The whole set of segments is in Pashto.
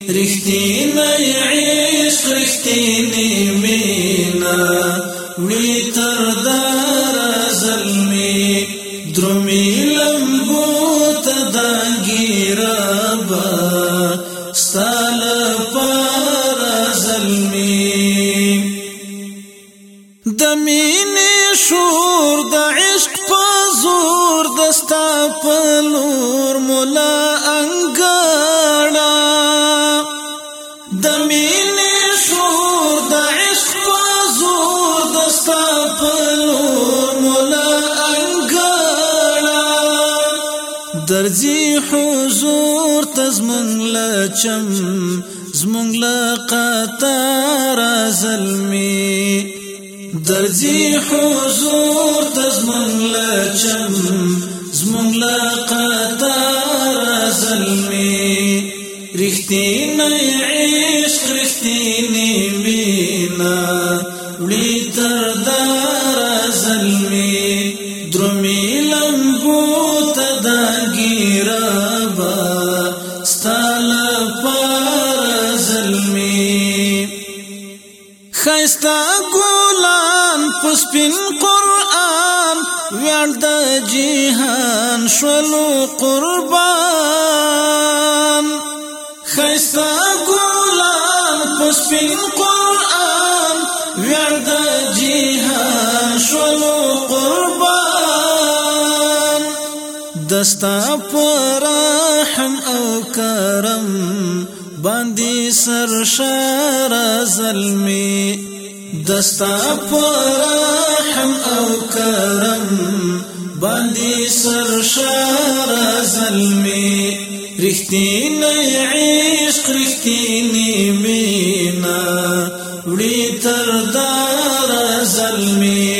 رښتینی عشق رښتینی مینا وی تر دار زلمی درومی لمبو تدانگی ربا ستال پار زلمی دمینی شور د عشق پا زور دستا پلور ملا انگار درځي حضور تزمن لچم زمون لا قطار زلمي درځي حضور تزمن لچم زمون لا قطار زلمي رښتینی عشق رښتینی می سپین قرآن ویار د جهان شلو قربان خیسا ګلان په سپین قرآن ویار د جهان شلو قربان دستا پر رحم او کرم باندې سر شار زلمی دستا پرحم او کرم باندې سرشار زلمی رښتینی عشق رښتینی مینا وړي تر دار زلمی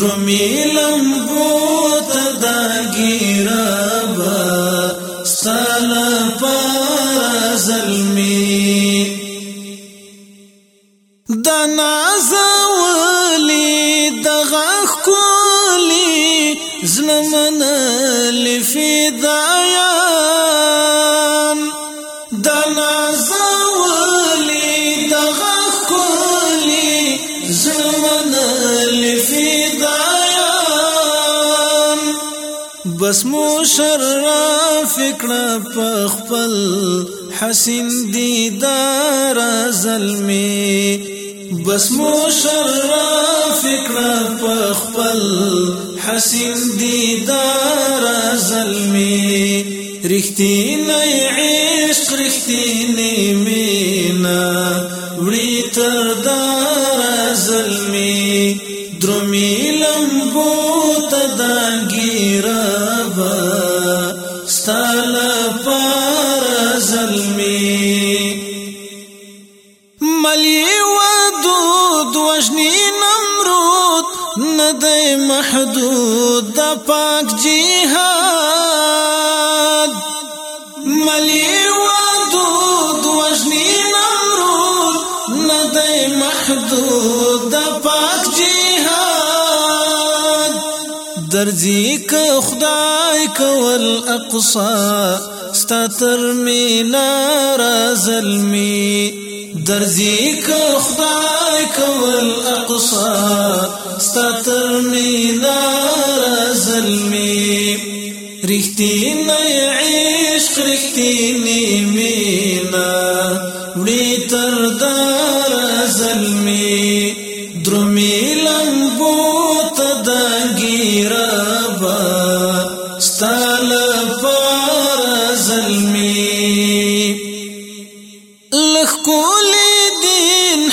درمی لمبو ته دا ګیرابا ستل پر زلمی دنا اللي في ضيام دنا زولي دغخولي اللي في ضيام بس مشرف کړه په خپل حسین دار زلمی بس مشرف کړه په خپل حسین دیدار زلمی رښتینی عشق رښتینی مینا وړي تر دار زلمی درمی لمبو تدانګی ربا ستاله پار زلمی دی محدود د پاک جهاد ملی ودود وجنی نمرود ندی محدود د پاک جهاد درځي که خدای کول اقصا ستر مینا را ظلمی درځي که خدای کول اقصا رښتینی عشق رښتینی مینا وړي تر دار زلمی درمی لمبو ته د ګیرابا ستاله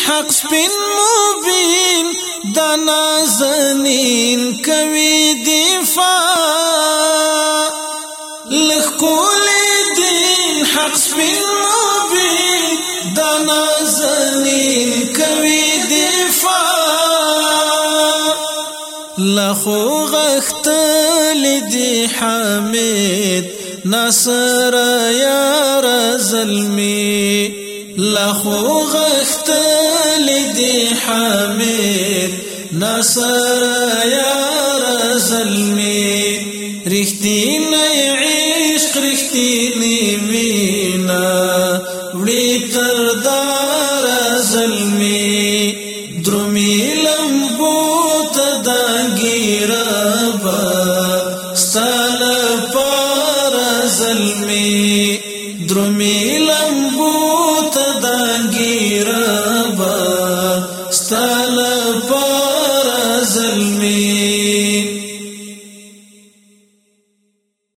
حق سپین مبین دانا نازنین کوي دفاع لخول دین حق سپین مبین دانا نازنین کوي دفاع لخو غخت لدی حمید نصر یا رزلمی لخو غختل لدي حميد نسا يا رزلمي رښتینی عشق رښتینی مینا وړي تر دار زلمي درمی لمبو ته دانګیرا با ستل پر زلمی لمبو gira